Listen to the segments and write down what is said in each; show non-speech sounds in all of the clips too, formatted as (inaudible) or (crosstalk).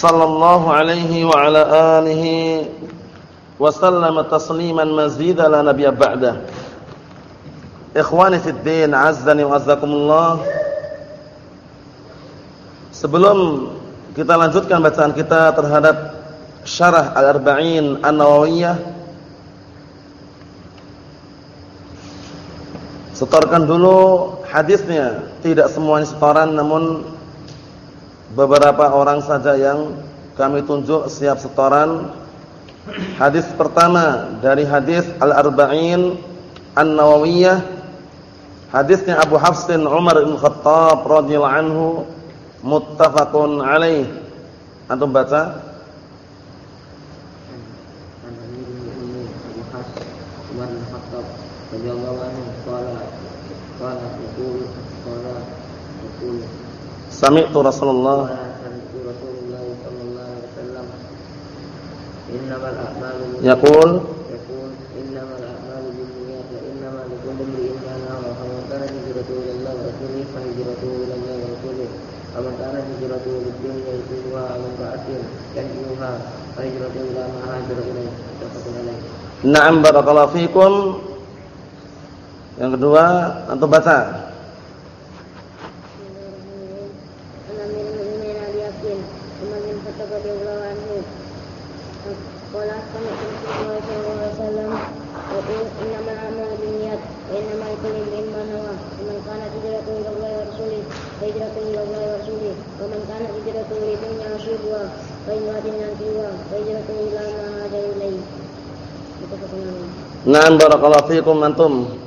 sallallahu alaihi wa ala alihi wa sallama tasliman mazida la nabiyya ba'da. Ikhwani fid azzani wa azzakumullah. Sebelum kita lanjutkan bacaan kita terhadap Syarah Al-Arba'in An-Nawawiyah Setorkan dulu hadisnya, tidak semuanya setoran namun beberapa orang saja yang kami tunjuk siap setoran. Hadis pertama dari hadis Al-Arba'in An-Nawawiyah. Hadisnya Abu Hafsin Umar bin Khattab radhiyallahu anhu muttafaqun alaih. Antum baca? Binniyat wa innamal likulli imrin ma nawa faman kana hijratuhu ila Allah wa rasulihi fa hijratuhu ila Allah ilayhi muttafaqun alayh Na'am barakallahu fikum. Yang kedua antum baca Na'am barakallahu fiikum antum.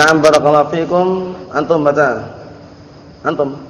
Na'am barakallahu fikum. Antum baca. Antum.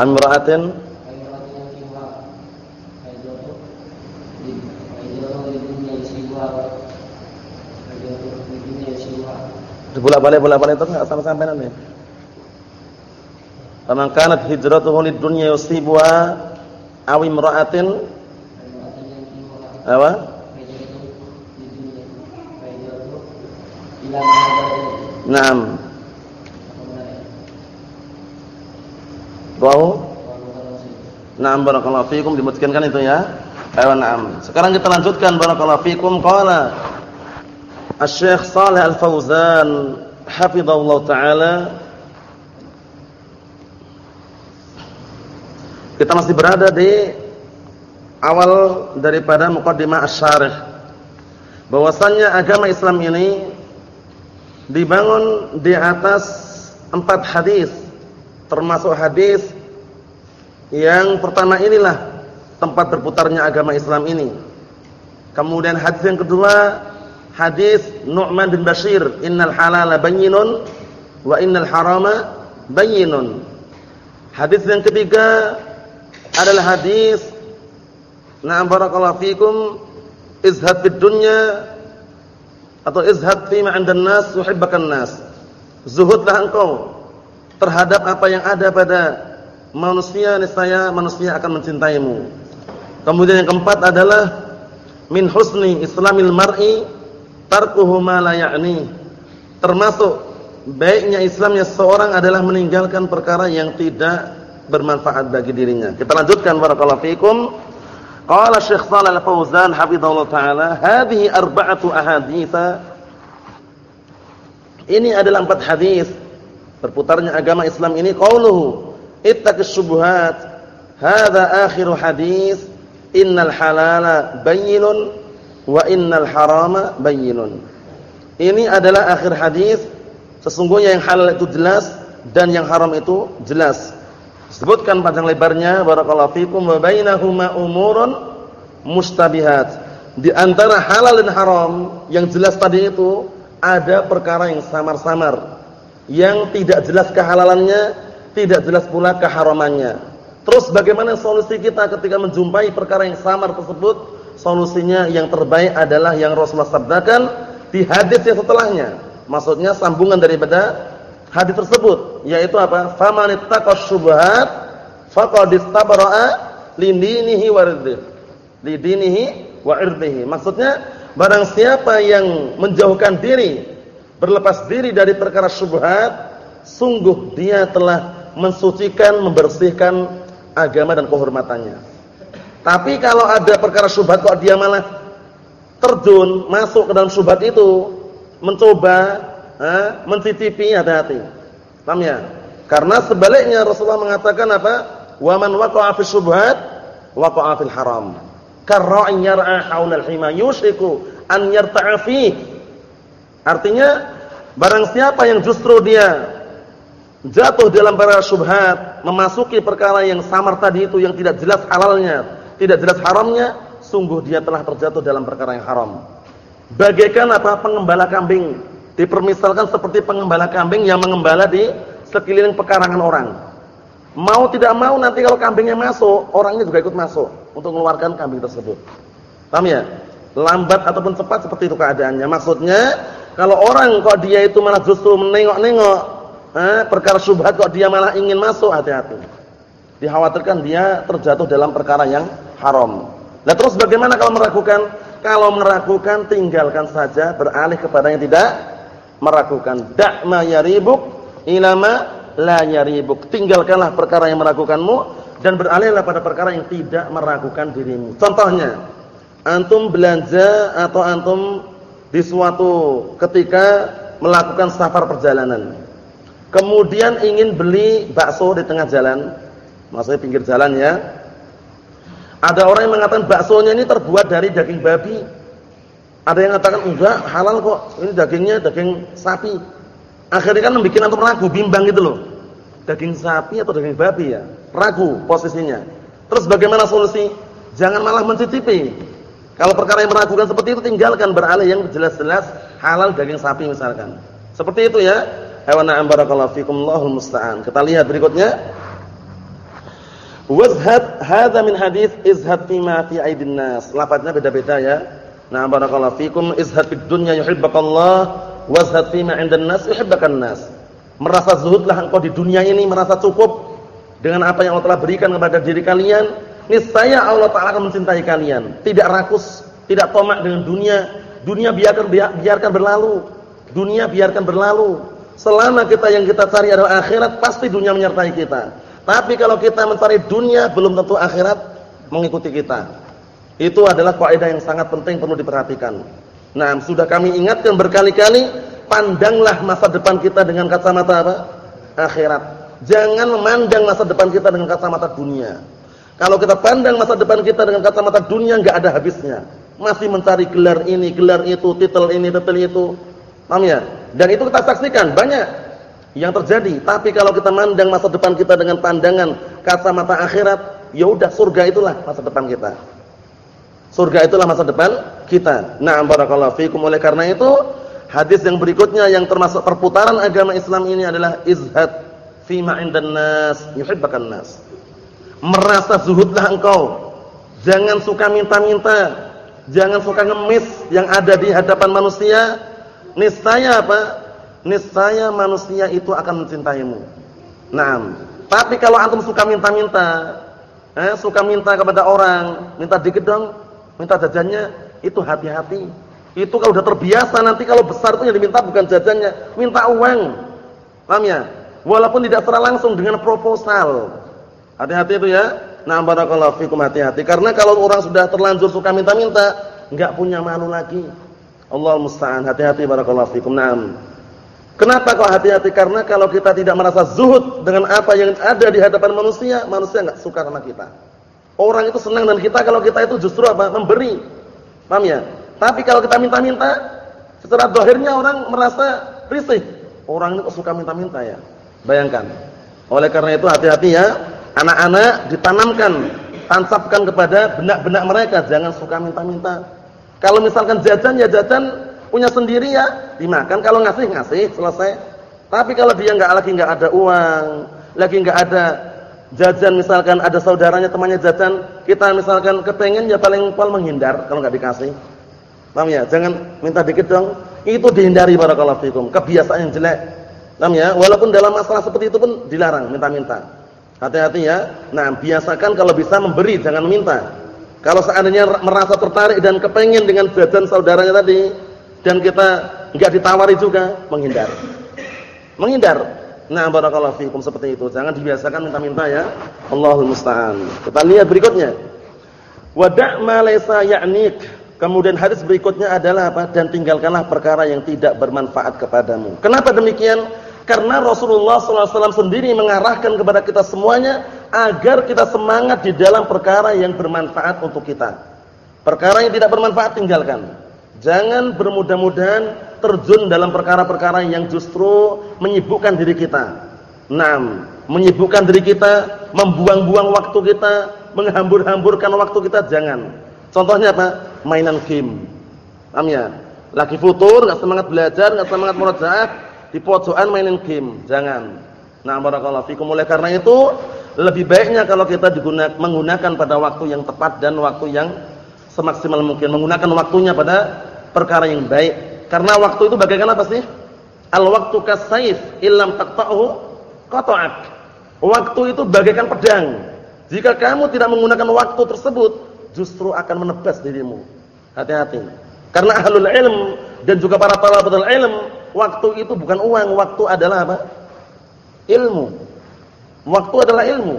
Amra'atin Bolak balik bolak balik itu enggak sama sampai nanti. Faman kanat hijratuhu lid dunya yusibuha aw imra'atin apa? Naam. Rawahu Naam barakallahu fikum dimutkinkan itu ya. Ayo na'am. Sekarang kita lanjutkan barakallahu fikum qala Asy-Syaikh Shalih Al-Fauzan hafizahullah taala Kita masih berada di awal daripada muqaddimah asy-syarih. Bahwasannya agama Islam ini dibangun di atas empat hadis termasuk hadis Yang pertama inilah tempat berputarnya agama Islam ini. Kemudian hadis yang kedua, hadis Nu'man bin Bashir, "Innal halala bayyinun wa innal harama bayyinun." Hadis yang ketiga adalah hadis Na'am barakallahu fikum izhad fid dunya atau izhad fi ma 'indan nas yuhibbukan nas. Zuhudlah engkau terhadap apa yang ada pada manusia niscaya manusia akan mencintaimu. Kemudian yang keempat adalah min husni islamil mar'i tarkuhu ma la ya'ni. Termasuk baiknya Islamnya seorang adalah meninggalkan perkara yang tidak bermanfaat bagi dirinya. Kita lanjutkan barakallahu fikum. Qala Syekh Shalal Al-Fauzan hafizahullah taala, hadhihi arba'atu ahadits. Ini adalah empat hadis berputarnya agama Islam ini qauluhu ittaqis syubhat. Hadza akhiru hadis innal halala bayyinun wa innal harama bayyinun. Ini adalah akhir hadis sesungguhnya yang halal itu jelas dan yang haram itu jelas. Sebutkan panjang lebarnya barakallahu fikum wa bainahuma umurun mustabihat. Di antara halal dan haram yang jelas tadi itu ada perkara yang samar-samar. Yang tidak jelas kehalalannya, tidak jelas pula keharamannya. Terus bagaimana solusi kita ketika menjumpai perkara yang samar tersebut? Solusinya yang terbaik adalah yang Rasulullah sabdakan di hadis yang setelahnya. Maksudnya sambungan daripada hadis tersebut yaitu apa? Famanittaqash syubhat faqad istabra'a lidinihi wa irdihi. Lidinihi wa irdihi. Maksudnya barang siapa yang menjauhkan diri, berlepas diri dari perkara syubhat, sungguh dia telah mensucikan, membersihkan agama dan kehormatannya. Tapi kalau ada perkara syubhat kok dia malah terjun, masuk ke dalam syubhat itu, mencoba ha, mencicipi hati-hati. Paham ya? Karena sebaliknya Rasulullah mengatakan apa? Wa man waqa'a fi syubhat waqa'a fil haram. Karra'in yar'a haula al-hima yushiku an yarta'a fi. Artinya barang siapa yang justru dia jatuh dalam perkara syubhat, memasuki perkara yang samar tadi itu yang tidak jelas halalnya, tidak jelas haramnya, sungguh dia telah terjatuh dalam perkara yang haram. Bagaikan apa pengembala kambing Dipermisalkan seperti pengembala kambing yang mengembala di sekeliling pekarangan orang. Mau tidak mau nanti kalau kambingnya masuk, orangnya juga ikut masuk untuk mengeluarkan kambing tersebut. Paham ya? Lambat ataupun cepat seperti itu keadaannya. Maksudnya, kalau orang kok dia itu malah justru menengok-nengok, eh, perkara syubhat kok dia malah ingin masuk, hati-hati. Dikhawatirkan dia terjatuh dalam perkara yang haram. Nah terus bagaimana kalau meragukan? Kalau meragukan tinggalkan saja, beralih kepada yang tidak meragukan. Da'ma yaribuk ilama la yaribuk. Tinggalkanlah perkara yang meragukanmu dan beralihlah pada perkara yang tidak meragukan dirimu. Contohnya, antum belanja atau antum di suatu ketika melakukan safar perjalanan. Kemudian ingin beli bakso di tengah jalan, maksudnya pinggir jalan ya. Ada orang yang mengatakan baksonya ini terbuat dari daging babi. Ada yang mengatakan enggak, halal kok. Ini dagingnya daging sapi. Akhirnya kan membuat antum ragu, bimbang gitu loh. Daging sapi atau daging babi ya? Ragu posisinya. Terus bagaimana solusi? Jangan malah mencicipi. Kalau perkara yang meragukan seperti itu tinggalkan beralih yang jelas-jelas halal daging sapi misalkan. Seperti itu ya. Hewan na'am barakallahu fikum Allahul musta'an. Kita lihat berikutnya. Wazhad hadza min hadis izhad fima fi aidin nas. Lafadznya beda-beda ya. Nah, barakallahu fikum izhad fid dunya yuhibbukallah wazhad fi ma 'indan nas yuhibbukan nas. Merasa zuhudlah engkau di dunia ini merasa cukup dengan apa yang Allah telah berikan kepada diri kalian, niscaya Allah taala akan mencintai kalian. Tidak rakus, tidak tomak dengan dunia. Dunia biarkan biarkan berlalu. Dunia biarkan berlalu. Selama kita yang kita cari adalah akhirat, pasti dunia menyertai kita. Tapi kalau kita mencari dunia, belum tentu akhirat mengikuti kita. Itu adalah kaidah yang sangat penting perlu diperhatikan. Nah, sudah kami ingatkan berkali-kali, pandanglah masa depan kita dengan kacamata apa? Akhirat. Jangan memandang masa depan kita dengan kacamata dunia. Kalau kita pandang masa depan kita dengan kacamata dunia enggak ada habisnya. Masih mencari gelar ini, gelar itu, titel ini, titel itu. Paham ya? Dan itu kita saksikan banyak yang terjadi. Tapi kalau kita mandang masa depan kita dengan pandangan kacamata akhirat, ya udah surga itulah masa depan kita. Surga itulah masa depan kita. Nah, barakallahu fikum. Oleh karena itu, hadis yang berikutnya yang termasuk perputaran agama Islam ini adalah izhad fi ma indan nas yuhibbukan nas. Merasa zuhudlah engkau. Jangan suka minta-minta. Jangan suka ngemis yang ada di hadapan manusia. Niscaya apa? Niscaya manusia itu akan mencintaimu. Naam. Tapi kalau antum suka minta-minta, eh, suka minta kepada orang, minta dikit dong, minta jajannya, itu hati-hati. Itu kalau udah terbiasa nanti kalau besar itu yang diminta bukan jajannya, minta uang. Paham ya? Walaupun tidak secara langsung dengan proposal. Hati-hati itu ya. Nah, barakallahu fikum hati-hati karena kalau orang sudah terlanjur suka minta-minta, enggak punya malu lagi. Allah musta'an. Hati-hati barakallahu fikum. Naam. Kenapa kok hati-hati? Karena kalau kita tidak merasa zuhud dengan apa yang ada di hadapan manusia, manusia enggak suka sama kita. Orang itu senang dan kita kalau kita itu justru apa? Memberi. Paham ya? Tapi kalau kita minta-minta, secara dohirnya orang merasa risih. Orang kok suka minta-minta ya. Bayangkan. Oleh karena itu hati-hati ya Anak-anak ditanamkan, tancapkan kepada benak-benak mereka, jangan suka minta-minta. Kalau misalkan jajan ya jajan punya sendiri ya dimakan, kalau ngasih ngasih, selesai. Tapi kalau dia nggak lagi nggak ada uang, lagi nggak ada jajan misalkan ada saudaranya temannya jajan, kita misalkan kepengen ya paling pol menghindar kalau nggak dikasih. Paham ya? Jangan minta dikit dong. Itu dihindari barakallahu fikum. Kebiasaan yang jelek. Paham ya? Walaupun dalam masalah seperti itu pun dilarang minta-minta. Hati-hati ya. Nah, biasakan kalau bisa memberi, jangan minta. Kalau seandainya merasa tertarik dan kepengen dengan jajan saudaranya tadi dan kita enggak ditawari juga, menghindar. Menghindar. Nah, barakallahu fikum seperti itu. Jangan dibiasakan minta-minta ya. Allahul musta'an. Kita lihat berikutnya. Wada' ma laysa ya'nik. Kemudian hadis berikutnya adalah apa? Dan tinggalkanlah perkara yang tidak bermanfaat kepadamu. Kenapa demikian? Karena Rasulullah SAW sendiri mengarahkan kepada kita semuanya agar kita semangat di dalam perkara yang bermanfaat untuk kita. Perkara yang tidak bermanfaat tinggalkan. Jangan bermudah-mudahan terjun dalam perkara-perkara yang justru menyibukkan diri kita. Enam, menyibukkan diri kita, membuang-buang waktu kita, menghambur-hamburkan waktu kita jangan. Contohnya apa? Mainan game. Paham ya? Lagi futur, enggak semangat belajar, enggak semangat murojaah, di pojokan mainin game, jangan. Nah, barakallahu fikum. Oleh karena itu, lebih baiknya kalau kita digunakan menggunakan pada waktu yang tepat dan waktu yang semaksimal mungkin menggunakan waktunya pada perkara yang baik. Karena waktu itu bagaimana apa sih? Al-waqtu kasayf illam taqta'uhu qata'ak. Waktu itu bagaikan pedang. Jika kamu tidak menggunakan waktu tersebut, justru akan menebas dirimu. Hati-hati. Karena ahlul ilm dan juga para talabatul ilm Waktu itu bukan uang, waktu adalah apa? Ilmu. Waktu adalah ilmu.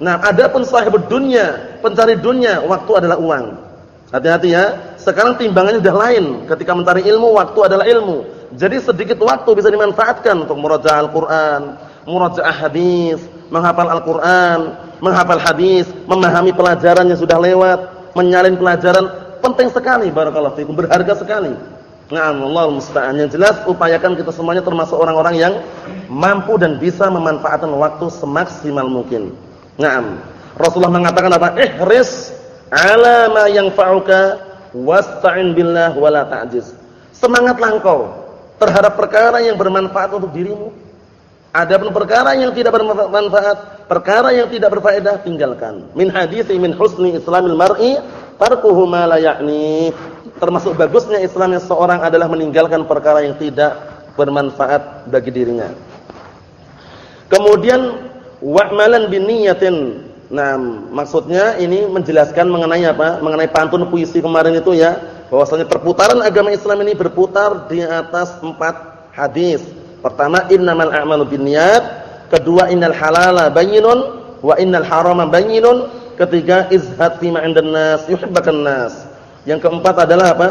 Nah, adapun sahibud dunia, pencari dunia, waktu adalah uang. Hati-hati ya. Sekarang timbangannya sudah lain. Ketika mencari ilmu, waktu adalah ilmu. Jadi sedikit waktu bisa dimanfaatkan untuk murajaah Al-Qur'an, murajaah hadis, menghafal Al-Qur'an, menghafal hadis, memahami pelajaran yang sudah lewat, menyalin pelajaran penting sekali barakallahu fikum, berharga sekali. Nah, Allah musta'an. Yang jelas upayakan kita semuanya termasuk orang-orang yang mampu dan bisa memanfaatkan waktu semaksimal mungkin. Naam. Rasulullah mengatakan apa? Ihris 'ala ma yanfa'uka wasta'in billah wala ta'jiz. Semangatlah engkau terhadap perkara yang bermanfaat untuk dirimu. Adapun perkara yang tidak bermanfaat, perkara yang tidak berfaedah tinggalkan. Min hadithi min husni islamil mar'i tarkuhu ma la ya'ni termasuk bagusnya Islamnya seorang adalah meninggalkan perkara yang tidak bermanfaat bagi dirinya. Kemudian wa'malan binniyatin. Nah, maksudnya ini menjelaskan mengenai apa? Mengenai pantun puisi kemarin itu ya, bahwasanya perputaran agama Islam ini berputar di atas empat hadis. Pertama, innamal a'malu binniyat, kedua innal halala bayyinun wa innal harama bayyinun, ketiga izhad fi ma'indan nas. Yang keempat adalah apa?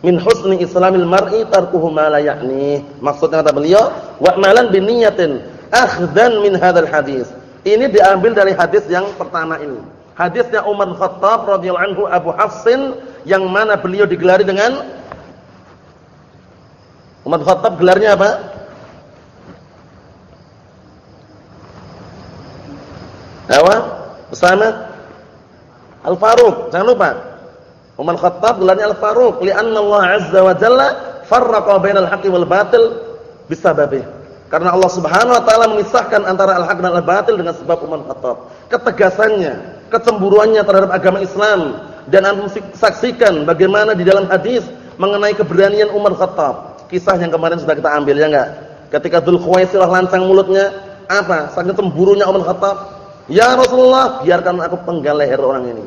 Min husni islamil mar'i tarkuhu ma la ya'ni. Maksudnya kata beliau, wa malan bi niyatin akhdan min hadzal hadis. Ini diambil dari hadis yang pertama ini. Hadisnya Umar Khattab radhiyallahu anhu Abu Hafsin yang mana beliau digelari dengan Umar Khattab gelarnya apa? Apa? Pesanan Al-Faruq, jangan lupa. Umar Khattab gelarnya Al-Faruq li'anna Allah Azza wa Jalla farraqa bainal haqqi wal batil bisababih. Karena Allah Subhanahu wa taala memisahkan antara al-haq dan al-batil dengan sebab Umar Khattab. Ketegasannya, kecemburuannya terhadap agama Islam dan antum saksikan bagaimana di dalam hadis mengenai keberanian Umar Khattab. Kisah yang kemarin sudah kita ambil ya enggak? Ketika Dzul Khuwaisirah lancang mulutnya, apa? Saking cemburunya Umar Khattab. Ya Rasulullah, biarkan aku penggal leher orang ini.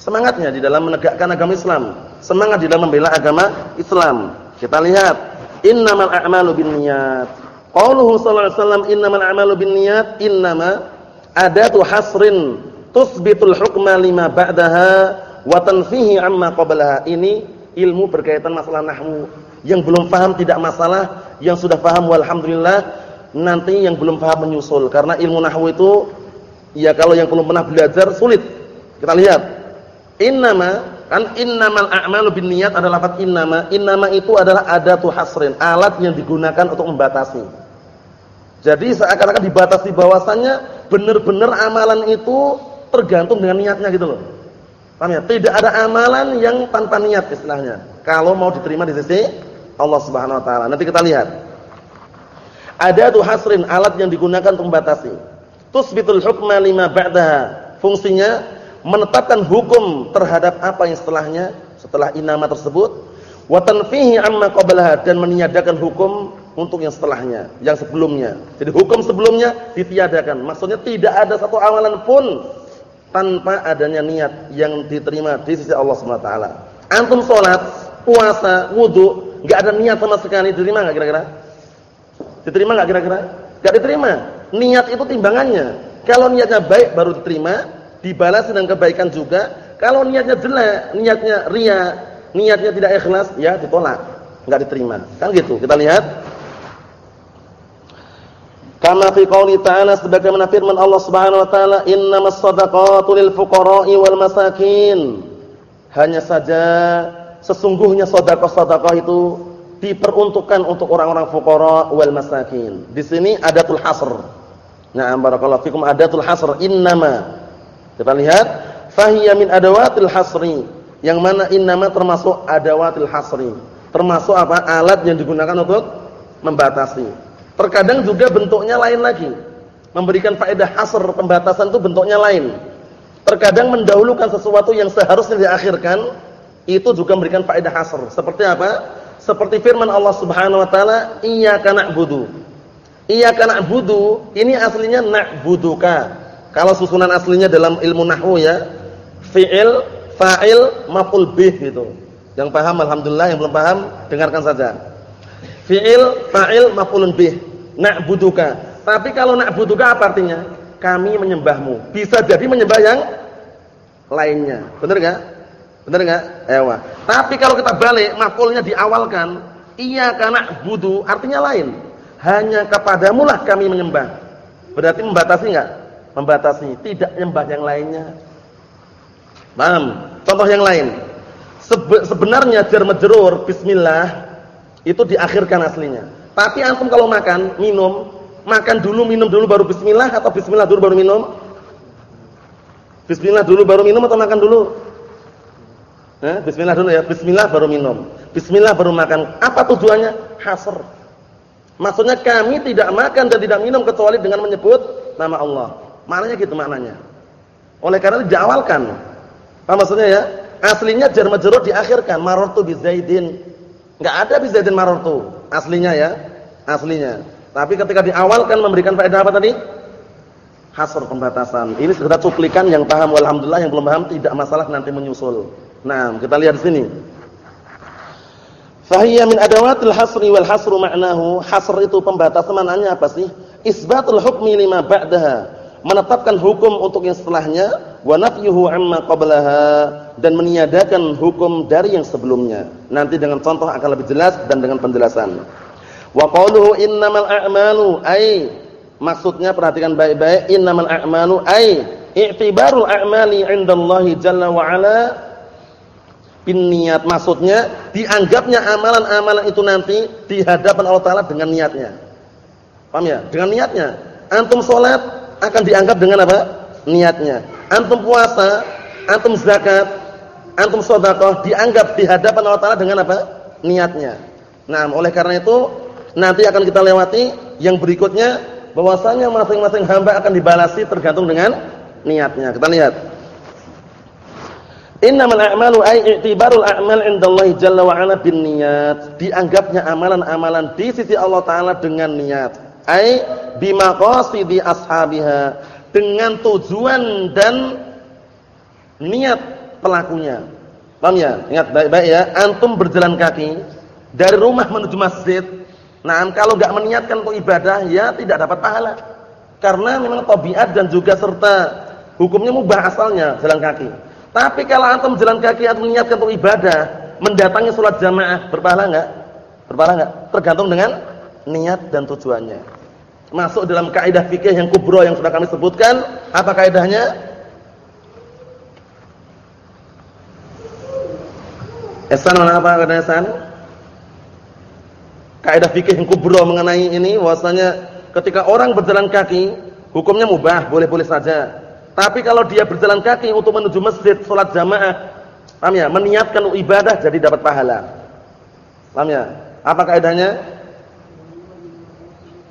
Semangatnya di dalam menegakkan agama Islam, semangat di dalam membela agama Islam. Kita lihat, innamal a'malu binniyat. Qauluhu sallallahu alaihi wasallam innamal a'malu binniyat innama adatu hasrin tusbitul hukma lima ba'daha wa tanfihi amma qablaha. Ini ilmu berkaitan masalah nahwu. Yang belum paham tidak masalah, yang sudah paham walhamdulillah, nanti yang belum paham menyusul karena ilmu nahwu itu ya kalau yang belum pernah belajar sulit. Kita lihat. Innama kan innamal a'malu binniyat adalah lafaz innama. Innama itu adalah adatu hasrin, alat yang digunakan untuk membatasi. Jadi seakan-akan dibatasi bahwasannya benar-benar amalan itu tergantung dengan niatnya gitu loh. Paham ya? Tidak ada amalan yang tanpa niat istilahnya. Kalau mau diterima di sisi Allah Subhanahu wa taala. Nanti kita lihat. Ada tuh hasrin alat yang digunakan untuk membatasi. Tusbitul hukma lima ba'daha. Fungsinya menetapkan hukum terhadap apa yang setelahnya, setelah inama tersebut, wa tanfihi amma qablaha dan meniadakan hukum untuk yang setelahnya, yang sebelumnya. Jadi hukum sebelumnya ditiadakan. Maksudnya tidak ada satu amalan pun tanpa adanya niat yang diterima di sisi Allah Subhanahu wa taala. Antum salat, puasa, wudu, enggak ada niat sama sekali diterima enggak kira-kira? Diterima enggak kira-kira? Enggak diterima. Niat itu timbangannya. Kalau niatnya baik baru diterima, dibalas dengan kebaikan juga. Kalau niatnya jelek, niatnya ria, niatnya tidak ikhlas, ya ditolak, enggak diterima. Kan gitu. Kita lihat Kama fi qouli ta'ala sebagaimana firman Allah Subhanahu wa taala, "Innamas shadaqatu lil fuqara'i wal masakin." Hanya saja sesungguhnya sedekah-sedekah itu diperuntukkan untuk orang-orang fuqara wal masakin. Di sini adatul hasr. Nah, barakallahu fikum adatul hasr innama. Kita lihat, fahiya min adawatil hasri. Yang mana innama termasuk adawatil hasri. Termasuk apa? Alat yang digunakan untuk membatasi. Terkadang juga bentuknya lain lagi. Memberikan faedah hasr pembatasan itu bentuknya lain. Terkadang mendahulukan sesuatu yang seharusnya diakhirkan itu juga memberikan faedah hasr. Seperti apa? Seperti firman Allah Subhanahu wa taala, "Iyyaka na'budu." Iyyaka na'budu ini aslinya na'buduka. Kalau susunan aslinya dalam ilmu nahwu ya, fi'il, fa'il, maf'ul bih gitu. Yang paham alhamdulillah, yang belum paham dengarkan saja. Fi'il, fa'il, maf'ulun bih na'buduka. Tapi kalau na'buduka apa artinya? Kami menyembahmu. Bisa jadi menyembah yang lainnya. Benar enggak? Benar enggak? Ewa. Tapi kalau kita balik maf'ulnya diawalkan, iya karena budu artinya lain. Hanya kepadamu lah kami menyembah. Berarti membatasi enggak? Membatasi, tidak menyembah yang lainnya. Paham? Contoh yang lain. sebenarnya jar majrur bismillah itu diakhirkan aslinya. Tapi antum kalau makan, minum, makan dulu, minum dulu baru bismillah atau bismillah dulu baru minum? Bismillah dulu baru minum atau makan dulu? Eh, bismillah dulu ya, bismillah baru minum. Bismillah baru makan. Apa tujuannya? Hasr. Maksudnya kami tidak makan dan tidak minum kecuali dengan menyebut nama Allah. Maknanya gitu maknanya. Oleh karena itu diawalkan. Apa maksudnya ya? Aslinya jar majrur diakhirkan marartu bi Zaidin. Enggak ada bi Zaidin marartu aslinya ya, aslinya. Tapi ketika diawalkan memberikan faedah apa tadi? Hasr pembatasan. Ini sekedar cuplikan yang paham alhamdulillah yang belum paham tidak masalah nanti menyusul. Nah, kita lihat di sini. Fahiyya min adawatil hasri wal hasru ma'nahu. Hasr itu pembatasan maknanya apa sih? Isbatul hukmi lima ba'daha. Menetapkan hukum untuk yang setelahnya wa nafyuhu amma qablaha dan meniadakan hukum dari yang sebelumnya. Nanti dengan contoh akan lebih jelas dan dengan penjelasan. Wa qauluhu innamal a'malu ay maksudnya perhatikan baik-baik innamal a'malu ay i'tibarul a'mali 'indallahi jalla wa 'ala niat maksudnya dianggapnya amalan-amalan itu nanti di hadapan Allah taala dengan niatnya. Paham ya? Dengan niatnya. Antum salat akan dianggap dengan apa? Niatnya. Antum puasa, antum zakat, antum sedekah dianggap di hadapan Allah Taala dengan apa? Niatnya. Nah, oleh karena itu nanti akan kita lewati yang berikutnya bahwasanya masing-masing hamba akan dibalasi tergantung dengan niatnya. Kita lihat. Innamal a'malu ay i'tibarul a'mal indallahi jalla wa ala bin niat. Dianggapnya amalan-amalan di sisi Allah taala dengan niat. Ai bimaqasidi ashabiha, dengan tujuan dan niat pelakunya. Paham ya? Ingat baik-baik ya, antum berjalan kaki dari rumah menuju masjid. Nah, kalau enggak meniatkan untuk ibadah, ya tidak dapat pahala. Karena memang tabiat dan juga serta hukumnya mubah asalnya jalan kaki. Tapi kalau antum jalan kaki atau niatkan untuk ibadah, mendatangi sholat jamaah, berpahala enggak? Berpahala enggak? Tergantung dengan niat dan tujuannya. Masuk dalam kaidah fikih yang kubro yang sudah kami sebutkan, apa kaidahnya? Esan mana apa kaidahnya Esan? Kaidah fikih yang kubro mengenai ini bahwasanya ketika orang berjalan kaki, hukumnya mubah, boleh-boleh saja. Tapi kalau dia berjalan kaki untuk menuju masjid, sholat jamaah, paham ya? Meniatkan ibadah jadi dapat pahala. Paham ya? Apa kaidahnya?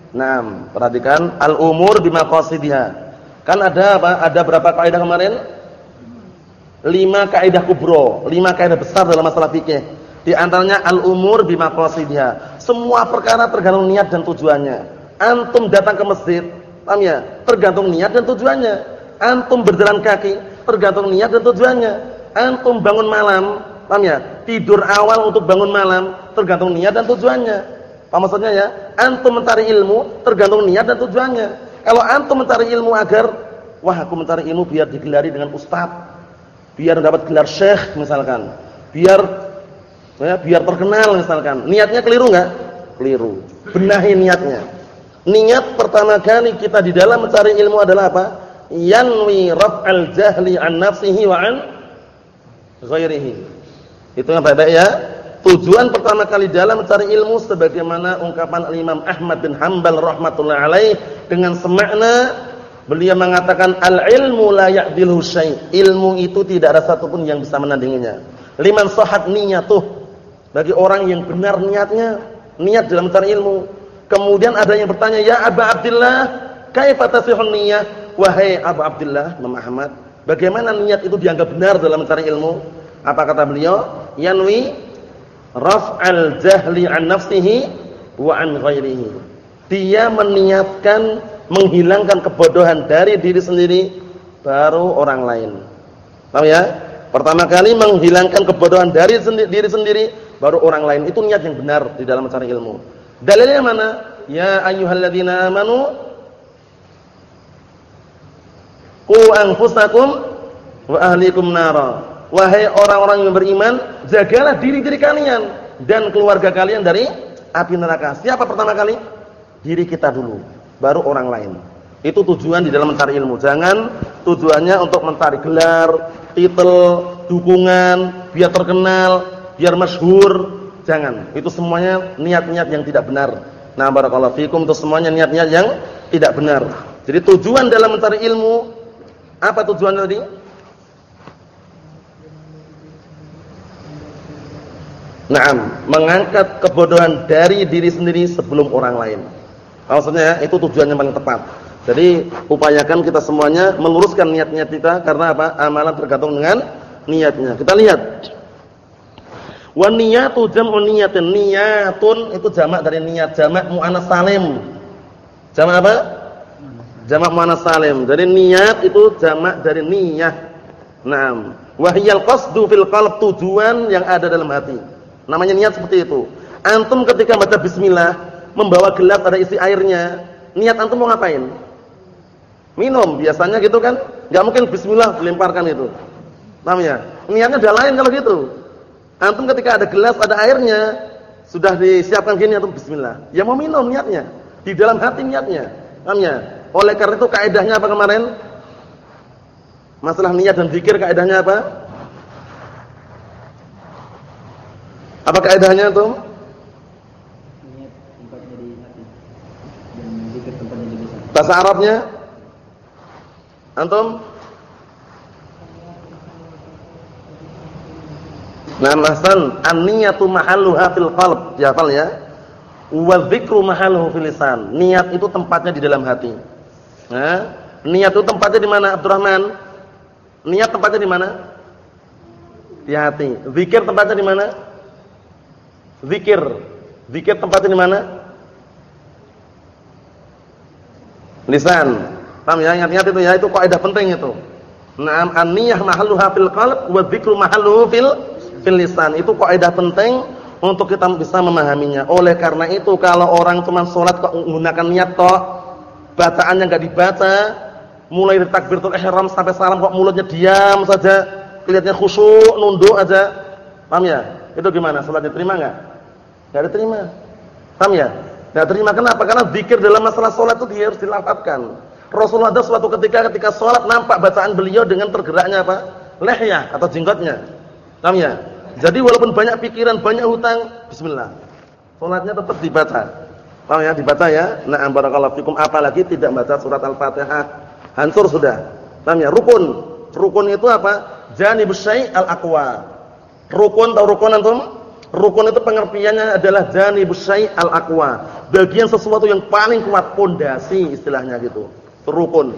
Nah, perhatikan al-umur bima qasidiha. Kan ada apa? Ada berapa kaidah kemarin? Lima kaidah kubro, lima kaidah besar dalam masalah fikih. Di antaranya al-umur bima qasidiha. Semua perkara tergantung niat dan tujuannya. Antum datang ke masjid, paham ya? Tergantung niat dan tujuannya. Antum berjalan kaki tergantung niat dan tujuannya. Antum bangun malam, paham ya? Tidur awal untuk bangun malam tergantung niat dan tujuannya. Apa maksudnya ya? Antum mencari ilmu tergantung niat dan tujuannya. Kalau antum mencari ilmu agar wah aku mencari ilmu biar digelari dengan ustaz, biar dapat gelar syekh misalkan, biar ya, biar terkenal misalkan. Niatnya keliru enggak? Keliru. Benahi niatnya. Niat pertama kali kita di dalam mencari ilmu adalah apa? yanwi raf'al jahli an nafsihi wa ghairihi. Itu yang baik-baik ya. Tujuan pertama kali dalam mencari ilmu sebagaimana ungkapan Imam Ahmad bin Hanbal rahmatullah alaih dengan semakna beliau mengatakan al-ilmu la ya'dilu syai'. Ilmu itu tidak ada satupun yang bisa menandinginya. Liman sahat niyatuh. Bagi orang yang benar niatnya, niat dalam mencari ilmu. Kemudian ada yang bertanya, "Ya Aba Abdullah, kaifa tasihun niyyah?" Wahai Abu Abdullah Imam bagaimana niat itu dianggap benar dalam mencari ilmu? Apa kata beliau? Yanwi raf'al jahli an nafsihi wa an ghairihi. Dia meniatkan menghilangkan kebodohan dari diri sendiri baru orang lain. Paham ya? Pertama kali menghilangkan kebodohan dari sendi diri sendiri baru orang lain. Itu niat yang benar di dalam mencari ilmu. Dalilnya mana? Ya ayyuhalladzina amanu Qu anfusakum wa ahlikum nara. Wahai orang-orang yang beriman, jagalah diri-diri kalian dan keluarga kalian dari api neraka. Siapa pertama kali? Diri kita dulu, baru orang lain. Itu tujuan di dalam mencari ilmu. Jangan tujuannya untuk mencari gelar, titel, dukungan, biar terkenal, biar masyhur. Jangan. Itu semuanya niat-niat yang tidak benar. Nah, barakallahu fikum itu semuanya niat-niat yang tidak benar. Jadi tujuan dalam mencari ilmu apa tujuan tadi? Naam, mengangkat kebodohan dari diri sendiri sebelum orang lain. Maksudnya itu tujuan yang paling tepat. Jadi upayakan kita semuanya meluruskan niat-niat kita karena apa? Amalan tergantung dengan niatnya. Kita lihat. Wa niyatu jam'u niyatin. Niyatun itu jamak dari niat, jamak muannas salim. Jamak apa? Jamak muannas salim. Jadi niat itu jamak dari niyah. Naam. Wahyal qasdu fil qalb tujuan yang ada dalam hati. Namanya niat seperti itu. Antum ketika baca bismillah, membawa gelas ada isi airnya, niat antum mau ngapain? Minum biasanya gitu kan? Enggak mungkin bismillah lemparkan itu. Paham ya? Niatnya udah lain kalau gitu. Antum ketika ada gelas ada airnya, sudah disiapkan gini antum bismillah. Ya mau minum niatnya. Di dalam hati niatnya. Paham ya? Oleh karena itu kaidahnya apa kemarin? Masalah niat dan zikir kaidahnya apa? Apa kaidahnya tuh? Niat tempatnya di hati dan zikir tempatnya di lisan. Bahasa Arabnya? Antum? Nah, Hasan, an-niyatu mahalluha fil qalb. Dihafal ya. Wa dzikru mahalluhu fil lisan. Niat itu tempatnya di dalam hati. Nah, niat itu tempatnya di mana, Abdurrahman? Niat tempatnya di mana? Di hati. Zikir tempatnya di mana? Zikir. Zikir tempatnya di mana? Lisan. Paham ya? Ingat-ingat itu ya, itu kaidah penting itu. Naam an-niyah mahalluha fil qalb wa dzikru mahalluhu fil fil lisan. Itu kaidah penting untuk kita bisa memahaminya. Oleh karena itu kalau orang cuma salat kok menggunakan niat kok bacaannya enggak dibaca, mulai dari takbiratul ihram sampai salam kok mulutnya diam saja, kelihatannya khusyuk, nunduk aja. Paham ya? Itu gimana? Salat diterima enggak? Enggak diterima. Paham ya? Enggak terima kenapa? Karena zikir dalam masalah salat itu dia harus dilafadzkan. Rasulullah ada suatu ketika ketika salat nampak bacaan beliau dengan tergeraknya apa? Lehyah atau jenggotnya. Paham ya? Jadi walaupun banyak pikiran, banyak hutang, bismillah. Salatnya tetap dibaca. Paham ya? Dibaca ya. Na'am barakallahu fikum apalagi tidak baca surat Al-Fatihah. Hancur sudah. Paham ya? Rukun. Rukun itu apa? Janibus syai' al-aqwa. Rukun tahu rukun antum? Rukun itu pengertiannya adalah janibus syai' al-aqwa. Bagian sesuatu yang paling kuat pondasi istilahnya gitu. Rukun.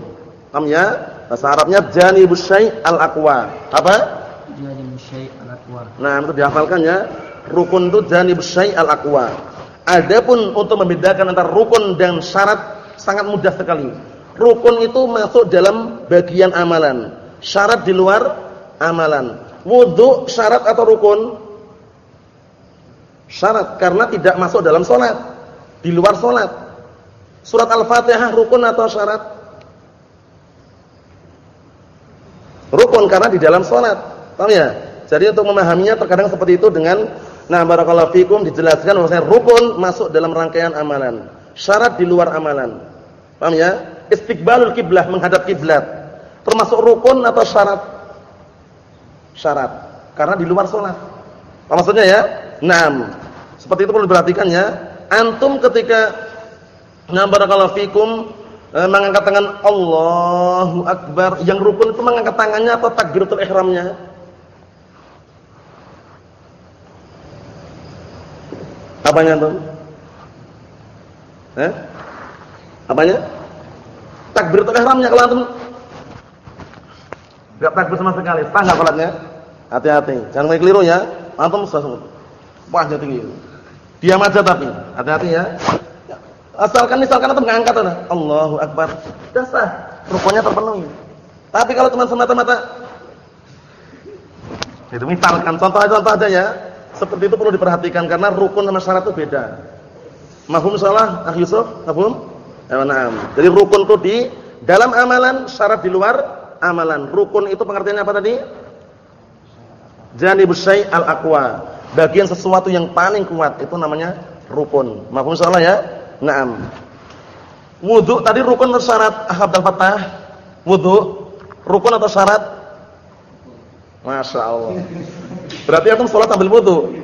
Paham ya? Bahasa Arabnya janibus syai' al-aqwa. Apa? Nah, itu dihafalkan ya. Rukun itu janib syai' al-aqwa. Adapun untuk membedakan antara rukun dan syarat sangat mudah sekali. Rukun itu masuk dalam bagian amalan. Syarat di luar amalan. Wudu syarat atau rukun? Syarat karena tidak masuk dalam salat. Di luar salat. Surat Al-Fatihah rukun atau syarat? Rukun karena di dalam salat. Paham ya? Jadi untuk memahaminya terkadang seperti itu dengan nah barakallahu fikum dijelaskan bahwasanya rukun masuk dalam rangkaian amalan. Syarat di luar amalan. Paham ya? Istiqbalul kiblah, menghadap kiblat. Termasuk rukun atau syarat? Syarat. Karena di luar. Apa maksudnya ya? Naam. Seperti itu perlu diperhatikan ya. Antum ketika nah barakallahu fikum eh, mengangkat tangan Allahu akbar, yang rukun itu mengangkat tangannya atau takbiratul ihramnya? Apanya tuh? Eh? Apanya? Takbiratul ihramnya kalau antum enggak takbir sama sekali, sah enggak salatnya? Hati-hati, jangan keliru ya. Antum sah. Wahnya tinggi. Diam aja tapi, hati-hati ya. Asalkan misalkan antum ngangkat ada Allahu akbar. Sudah sah, rukunnya terpenuhi. Tapi kalau cuma semata-mata itu misalkan contoh aja contoh aja ya. Seperti itu perlu diperhatikan karena rukun sama syarat itu beda. Mahum salah, Ah Yusuf? Mahum? Ya. Jadi rukun itu di dalam amalan, syarat di luar amalan. Rukun itu pengertiannya apa tadi? Janibus syai' al-aqwa. Bagian sesuatu yang paling kuat itu namanya rukun. Mahum salah ya? Naam. Wudu tadi rukun atau syarat? Ahad al-Fatah. Wudu rukun atau syarat? Masya Allah. Berarti antum sholat sambil wudu.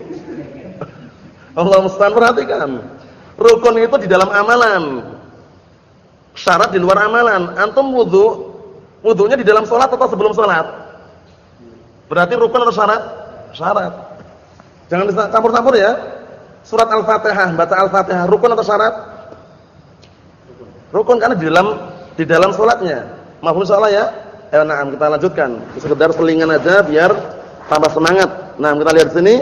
Allah mustahil perhatikan. Rukun itu di dalam amalan. Syarat di luar amalan. Antum wudu, wudunya di dalam sholat atau sebelum sholat? Berarti rukun atau syarat? Syarat. Jangan campur-campur ya. Surat Al-Fatihah, baca Al-Fatihah, rukun atau syarat? Rukun karena di dalam di dalam sholatnya. Mahfum sholat ya. Eh, nah, kita lanjutkan. Sekedar selingan aja biar tambah semangat. Nah, kita lihat sini.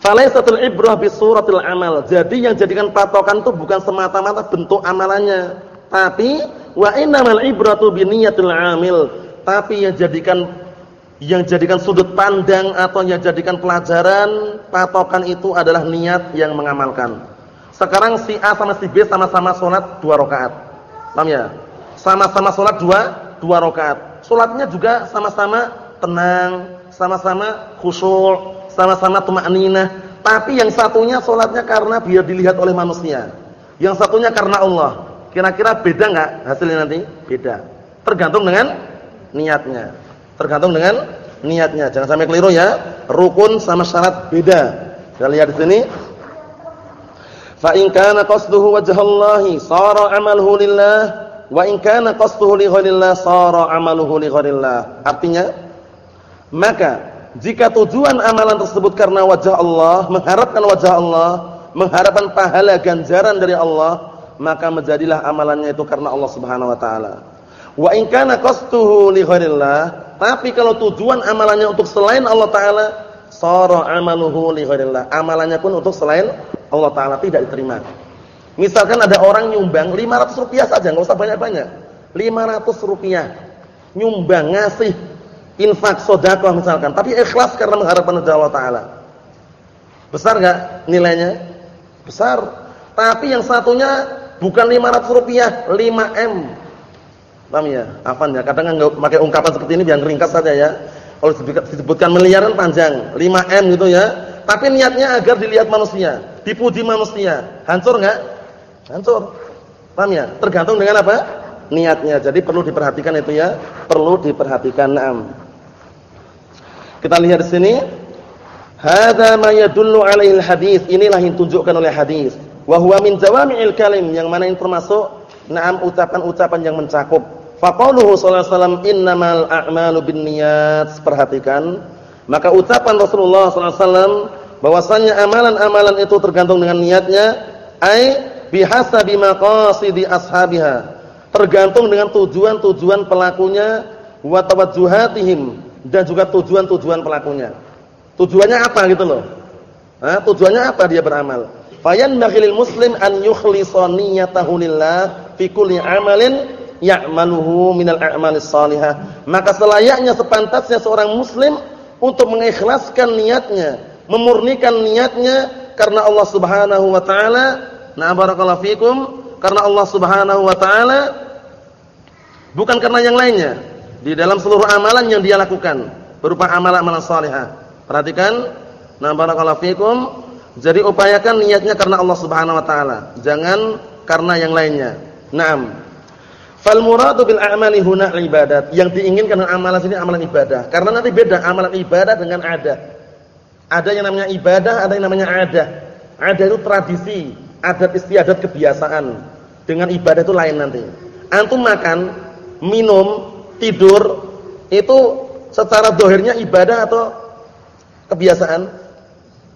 Falaisatul ibrah bi suratil amal. Jadi yang jadikan patokan itu bukan semata-mata bentuk amalannya, tapi wa innamal ibratu bi niyatil amil. Tapi yang jadikan yang jadikan sudut pandang atau yang jadikan pelajaran patokan itu adalah niat yang mengamalkan. Sekarang si A sama si B sama-sama sholat dua rakaat. Paham ya? Sama-sama sholat dua dua rakaat. Sholatnya juga sama-sama tenang, sama-sama khusyuk, sama-sama tumakninah. Tapi yang satunya sholatnya karena biar dilihat oleh manusia. Yang satunya karena Allah. Kira-kira beda nggak hasilnya nanti? Beda. Tergantung dengan niatnya. Tergantung dengan niatnya. Jangan sampai keliru ya. Rukun sama syarat beda. Kita lihat di sini. Fa in kana qasduhu wajhallahi sara amaluhu lillah wa in kana qasduhu li ghairillah sara amaluhu li ghairillah. Artinya maka jika tujuan amalan tersebut karena wajah Allah, mengharapkan wajah Allah, mengharapkan pahala ganjaran dari Allah, maka menjadilah amalannya itu karena Allah Subhanahu wa taala. Wa in kana qasduhu li tapi kalau tujuan amalannya untuk selain Allah taala, sara amaluhu li. Amalannya pun untuk selain Allah taala tidak diterima. Misalkan ada orang nyumbang 500 rupiah saja, enggak usah banyak-banyak. 500 rupiah nyumbang ngasih infak sedekah misalkan, tapi ikhlas karena mengharapkan Allah taala. Besar enggak nilainya? Besar. Tapi yang satunya bukan 500 rupiah, 5 M. Paham ya? Afan ya. Kadang enggak pakai ungkapan seperti ini biar ringkas saja ya. Kalau disebutkan miliaran panjang, 5 M gitu ya. Tapi niatnya agar dilihat manusia, dipuji manusia. Hancur enggak? Hancur. Paham ya? Tergantung dengan apa? Niatnya. Jadi perlu diperhatikan itu ya. Perlu diperhatikan. Naam. Kita lihat di sini. Hadza ma yadullu alaihi hadis. Inilah yang tunjukkan oleh hadis. Wa huwa min jawami'il kalim yang mana ini termasuk na'am ucapan-ucapan yang mencakup. Faqauluhu sallallahu alaihi wasallam innamal a'malu binniyat. Perhatikan. Maka ucapan Rasulullah sallallahu alaihi wasallam bahwasanya amalan-amalan itu tergantung dengan niatnya ai bihasabi maqasidi ashabiha. Tergantung dengan tujuan-tujuan pelakunya wa tawajjuhatihim dan juga tujuan-tujuan pelakunya. Tujuannya apa gitu loh? Hah, tujuannya apa dia beramal? Fayan baghilil muslim an yukhlisa niyyatahu lillah fi amalin ya'maluhu minal a'malis salihah. Maka selayaknya sepantasnya seorang muslim untuk mengikhlaskan niatnya, memurnikan niatnya karena Allah Subhanahu wa taala. Na barakallahu fikum, karena Allah Subhanahu wa taala bukan karena yang lainnya di dalam seluruh amalan yang dia lakukan berupa amalan-amalan salihah. Perhatikan, nah barakallahu fikum. Jadi upayakan niatnya karena Allah Subhanahu wa taala, jangan karena yang lainnya. Naam. Fal muradu bil a'mali huna ibadat. Yang diinginkan dengan amalan sini amalan ibadah. Karena nanti beda amalan ibadah dengan ada. Ada yang namanya ibadah, ada yang namanya ada. Ada itu tradisi, adat istiadat kebiasaan. Dengan ibadah itu lain nanti. Antum makan, minum, tidur itu secara dohirnya ibadah atau kebiasaan?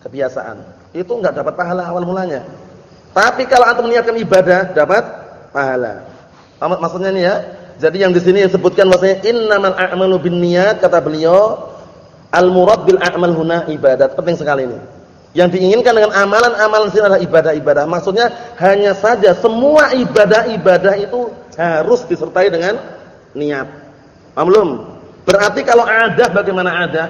Kebiasaan. Itu enggak dapat pahala awal mulanya. Tapi kalau antum niatkan ibadah dapat pahala. Amat maksudnya ini ya. Jadi yang di sini disebutkan maksudnya innamal a'malu binniyat kata beliau al-murad bil a'mal huna ibadat. Penting sekali ini. Yang diinginkan dengan amalan-amalan sini adalah ibadah-ibadah. Maksudnya hanya saja semua ibadah-ibadah itu harus disertai dengan niat. Paham belum? Berarti kalau ada bagaimana ada?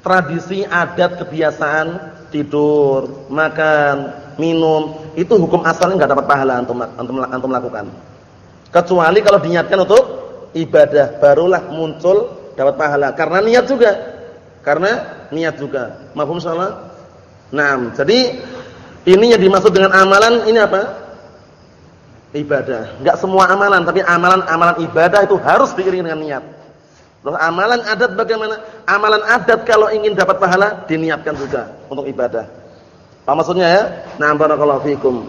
Tradisi, adat, kebiasaan, tidur, makan, minum, itu hukum asalnya enggak dapat pahala antum antum antum lakukan. Kecuali kalau diniatkan untuk ibadah, barulah muncul dapat pahala karena niat juga. Karena niat juga. Mafhum salah? Nah, jadi ini yang dimaksud dengan amalan ini apa? ibadah. Enggak semua amalan, tapi amalan-amalan ibadah itu harus diiringi dengan niat. Loh, amalan adat bagaimana? Amalan adat kalau ingin dapat pahala diniatkan juga untuk ibadah. Apa maksudnya ya? Nah, barakallahu fikum.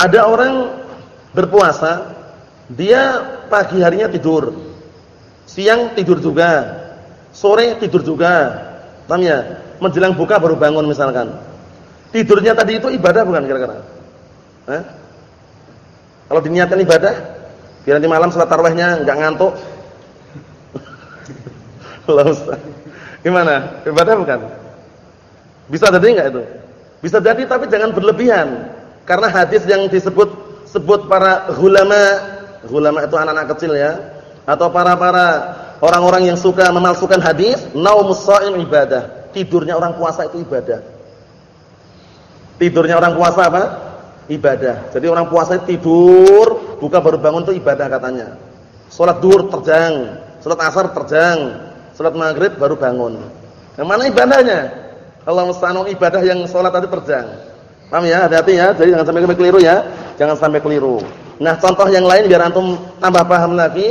Ada orang berpuasa, dia pagi harinya tidur. Siang tidur juga. Sore tidur juga. Paham ya? Menjelang buka baru bangun misalkan. Tidurnya tadi itu ibadah bukan kira-kira? Eh? Kalau diniatkan ibadah, biar nanti malam salat tarawihnya enggak ngantuk. (laughs) Allah. Gimana? Ibadah bukan? Bisa jadi enggak itu? Bisa jadi tapi jangan berlebihan. Karena hadis yang disebut sebut para ulama, ulama itu anak-anak kecil ya, atau para-para orang-orang yang suka memalsukan hadis, naumus shaim ibadah. Tidurnya orang puasa itu ibadah. Tidurnya orang puasa apa? ibadah. Jadi orang puasa tidur, buka baru bangun itu ibadah katanya. Salat duhur terjang, salat asar terjang, salat maghrib baru bangun. Yang mana ibadahnya? Allah musta'an ibadah yang salat tadi terjang. Paham ya? Hati-hati ya. Jadi jangan sampai keliru ya. Jangan sampai keliru. Nah, contoh yang lain biar antum tambah paham lagi.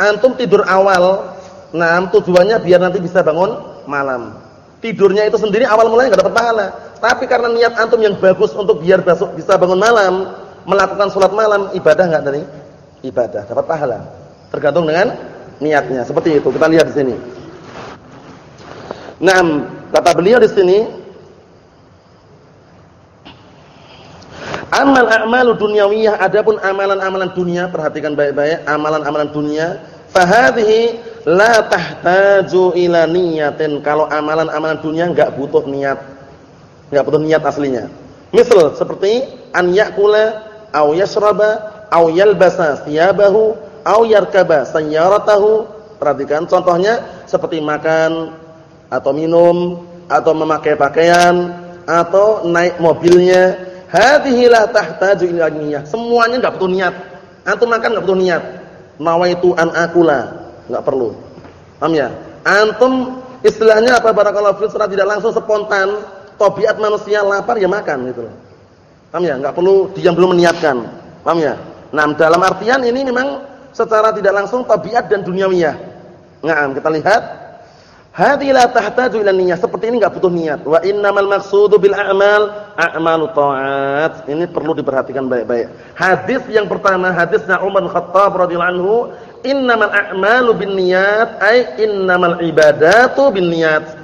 Antum tidur awal. Nah, tujuannya biar nanti bisa bangun malam. Tidurnya itu sendiri awal mulanya enggak dapat pahala. Tapi karena niat antum yang bagus untuk biar besok bisa bangun malam, melakukan sholat malam, ibadah enggak tadi? ibadah, dapat pahala. Tergantung dengan niatnya. Seperti itu. Kita lihat di sini. Nah, kata beliau di sini Amal a'malu dunyawiyah adapun amalan-amalan dunia perhatikan baik-baik amalan-amalan dunia fahadhihi la tahtaju ila niyatin. Kalau amalan-amalan dunia enggak butuh niat enggak butuh niat aslinya. Misal seperti an ya'kula aw yashraba aw yalbasa thiyabahu aw yarkaba sayyaratahu. Perhatikan contohnya seperti makan atau minum atau memakai pakaian atau naik mobilnya Hadhihi la tahtaju ila niyyah. Semuanya enggak butuh niat. Antum makan enggak butuh niat. Nawaitu an akula, enggak perlu. Paham ya? Antum istilahnya apa barakallahu fiik secara tidak langsung spontan, tabiat manusia lapar ya makan gitu loh. Paham ya? Enggak perlu diam belum meniatkan. Paham ya? Nah, dalam artian ini memang secara tidak langsung tabiat dan duniawiyah. Nah, kita lihat Hadhihi la tahtaju niyyah. Seperti ini enggak butuh niat. Wa innamal maqsudu bil a'mal a'malu ta'at. Ini perlu diperhatikan baik-baik. Hadis yang pertama, hadisnya Umar Khattab radhiyallahu anhu, innamal a'malu binniyat ay innamal ibadatu binniyat.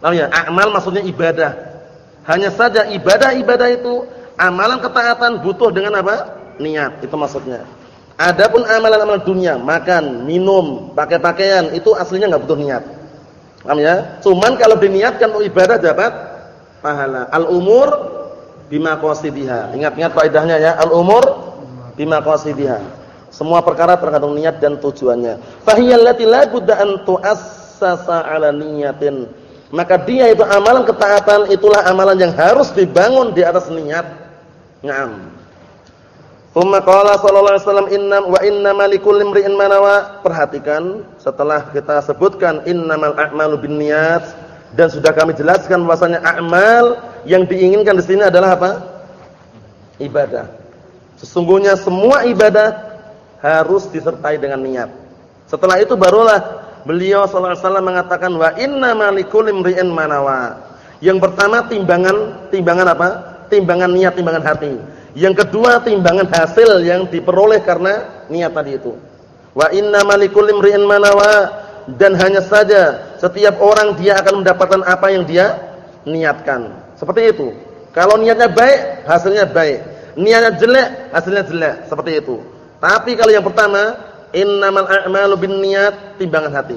Paham ya? Amal maksudnya ibadah. Hanya saja ibadah-ibadah itu amalan ketaatan butuh dengan apa? Niat. Itu maksudnya. Adapun amalan-amalan dunia, makan, minum, pakai pakaian itu aslinya enggak butuh niat. Paham ya? Cuman kalau diniatkan untuk ibadah dapat pahala. Al-umur bima qasidiha. Ingat-ingat kaidahnya ya, al-umur bima qasidiha. Semua perkara tergantung niat dan tujuannya. Fahiyal lati la budda an tu'assasa 'ala niyatin. Maka dia itu amalan ketaatan itulah amalan yang harus dibangun di atas niat. Naam. Tsumma qala sallallahu alaihi wasallam inna wa innamal likulli imri'in ma nawa. Perhatikan setelah kita sebutkan innamal a'malu binniyat dan sudah kami jelaskan bahwasanya amal yang diinginkan di sini adalah apa? Ibadah. Sesungguhnya semua ibadah harus disertai dengan niat. Setelah itu barulah beliau sallallahu alaihi wasallam mengatakan wa innamal likulli imri'in ma nawa. Yang pertama timbangan timbangan apa? Timbangan niat, timbangan hati. Yang kedua timbangan hasil yang diperoleh karena niat tadi itu. Wa inna malikul imri'in manawa dan hanya saja setiap orang dia akan mendapatkan apa yang dia niatkan. Seperti itu. Kalau niatnya baik, hasilnya baik. Niatnya jelek, hasilnya jelek. Seperti itu. Tapi kalau yang pertama, innamal a'malu binniyat, timbangan hati.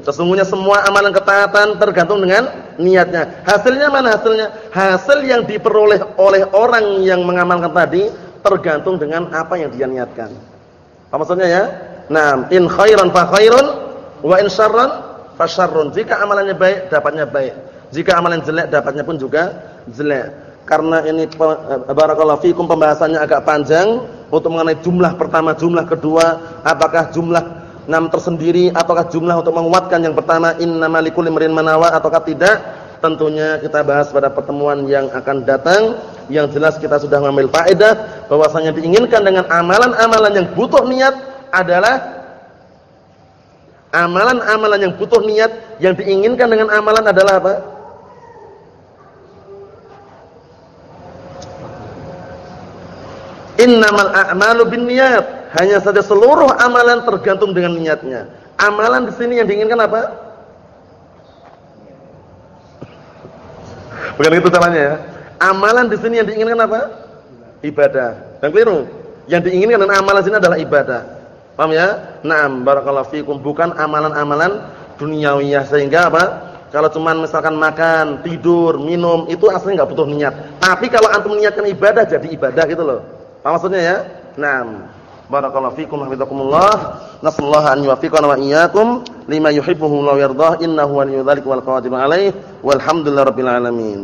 Sesungguhnya semua amalan ketaatan tergantung dengan niatnya. Hasilnya mana hasilnya? Hasil yang diperoleh oleh orang yang mengamalkan tadi tergantung dengan apa yang dia niatkan. Apa maksudnya ya? Nah, in khairan fa khairun wa in syarran fa syarrun. Jika amalannya baik, dapatnya baik. Jika amalan jelek, dapatnya pun juga jelek. Karena ini eh, barakallahu fikum pembahasannya agak panjang untuk mengenai jumlah pertama, jumlah kedua, apakah jumlah nam tersendiri ataukah jumlah untuk menguatkan? Yang pertama innamal likulli imrin manawa ataukah tidak? Tentunya kita bahas pada pertemuan yang akan datang. Yang jelas kita sudah mengambil faedah bahwasanya diinginkan dengan amalan-amalan yang butuh niat adalah amalan-amalan yang butuh niat. Yang diinginkan dengan amalan adalah apa? Innamal a'malu binniyat hanya saja seluruh amalan tergantung dengan niatnya. Amalan di sini yang diinginkan apa? Bukan itu caranya ya. Amalan di sini yang diinginkan apa? Ibadah. Dan keliru. Yang diinginkan dengan amalan sini adalah ibadah. Paham ya? Naam, barakallahu fikum. Bukan amalan-amalan duniawiyah sehingga apa? Kalau cuma misalkan makan, tidur, minum, itu aslinya enggak butuh niat. Tapi kalau antum niatkan ibadah jadi ibadah gitu loh. Apa maksudnya ya? Naam. Barakallahu fikum hafizakumullah. Nasallahu an yuwaffiqana wa iyyakum lima yuhibbuhu wa yardah. Innahu waliyyu dzalika wal qadiru alaihi. Walhamdulillahirabbil alamin.